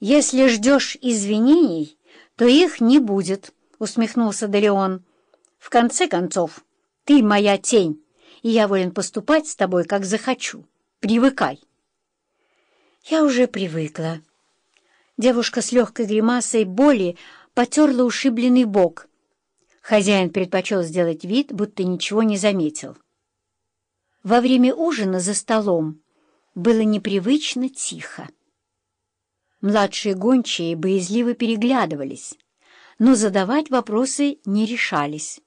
«Если ждешь извинений, то их не будет», — усмехнулся Делеон. «В конце концов, ты моя тень, и я волен поступать с тобой, как захочу. Привыкай». «Я уже привыкла». Девушка с легкой гримасой боли потерла ушибленный бок. Хозяин предпочел сделать вид, будто ничего не заметил. Во время ужина за столом было непривычно тихо. Младшие гончие боязливо переглядывались, но задавать вопросы не решались.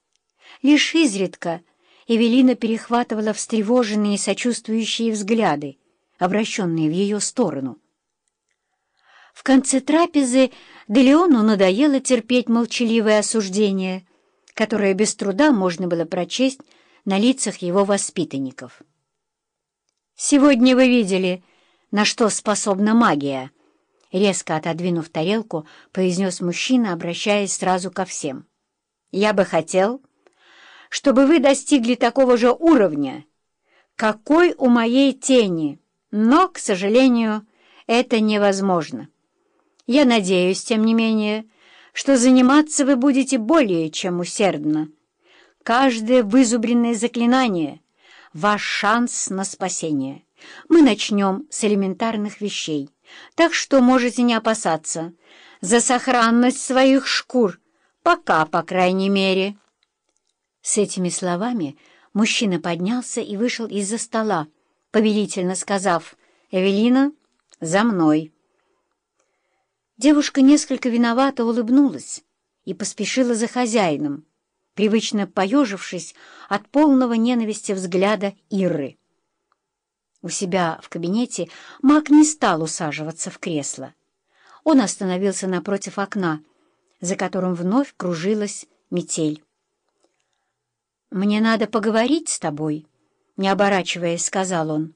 Лишь изредка Эвелина перехватывала встревоженные сочувствующие взгляды, обращенные в ее сторону. В конце трапезы Делеону надоело терпеть молчаливое осуждение, которое без труда можно было прочесть на лицах его воспитанников. «Сегодня вы видели, на что способна магия», резко отодвинув тарелку, произнес мужчина, обращаясь сразу ко всем. «Я бы хотел, чтобы вы достигли такого же уровня, какой у моей тени, но, к сожалению, это невозможно. Я надеюсь, тем не менее, что заниматься вы будете более чем усердно. Каждое вызубренное заклинание — ваш шанс на спасение. Мы начнем с элементарных вещей, так что можете не опасаться за сохранность своих шкур, пока, по крайней мере». С этими словами мужчина поднялся и вышел из-за стола, повелительно сказав «Эвелина, за мной». Девушка несколько виновато улыбнулась и поспешила за хозяином, привычно поежившись от полного ненависти взгляда Иры. У себя в кабинете Мак не стал усаживаться в кресло. Он остановился напротив окна, за которым вновь кружилась метель. «Мне надо поговорить с тобой», — не оборачиваясь, сказал он.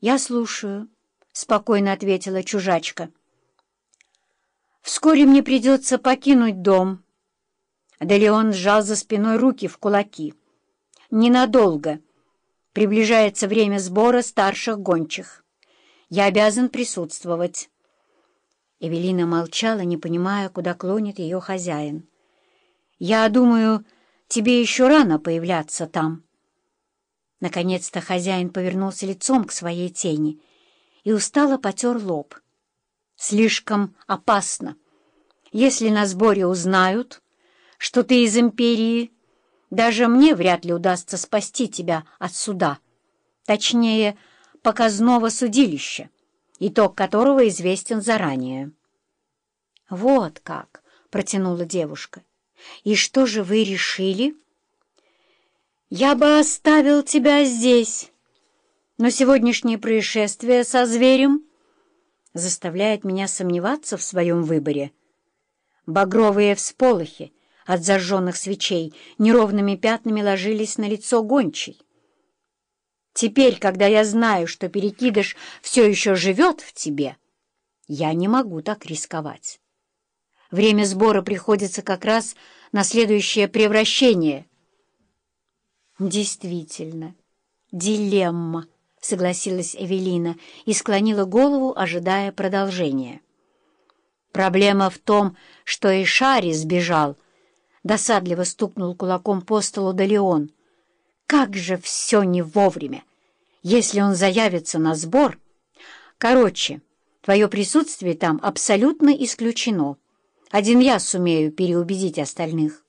«Я слушаю», — спокойно ответила чужачка. «Вскоре мне придется покинуть дом». Делеон сжал за спиной руки в кулаки. «Ненадолго». Приближается время сбора старших гончих. Я обязан присутствовать». Эвелина молчала, не понимая, куда клонит ее хозяин. «Я думаю, тебе еще рано появляться там». Наконец-то хозяин повернулся лицом к своей тени и устало потер лоб. «Слишком опасно. Если на сборе узнают, что ты из империи, даже мне вряд ли удастся спасти тебя от суда, точнее, показного судилища, итог которого известен заранее. «Вот как!» — протянула девушка. «И что же вы решили?» «Я бы оставил тебя здесь, но сегодняшнее происшествие со зверем заставляет меня сомневаться в своем выборе. Багровые всполохи — от зажженных свечей неровными пятнами ложились на лицо гончей. Теперь, когда я знаю, что перекидыш все еще живет в тебе, я не могу так рисковать. Время сбора приходится как раз на следующее превращение. Действительно, дилемма, согласилась Эвелина и склонила голову, ожидая продолжения. Проблема в том, что и Шари сбежал, — Досадливо стукнул кулаком по столу Далеон. «Как же все не вовремя! Если он заявится на сбор... Короче, твое присутствие там абсолютно исключено. Один я сумею переубедить остальных».